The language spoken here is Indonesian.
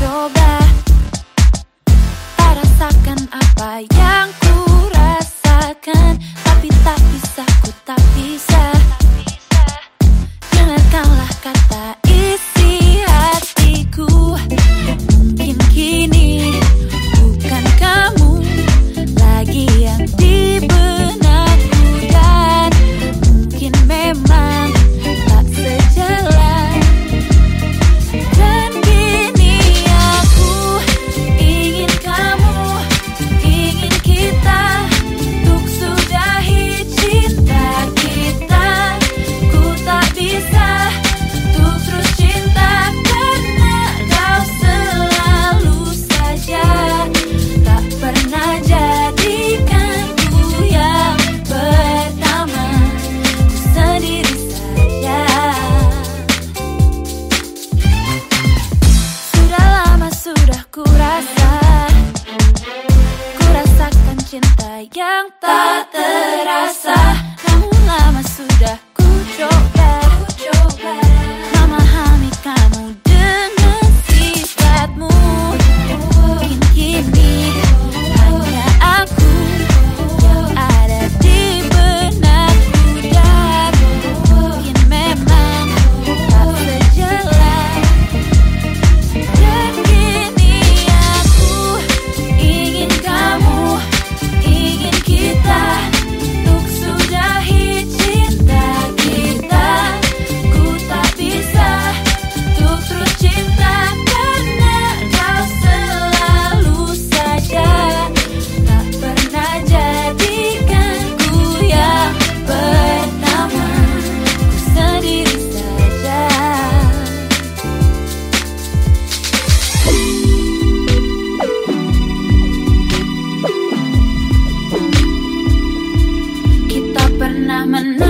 coba rasakan apa yang ku rasakan Tapi tak bisa ku tak cinta yang tak terasa. I'm not.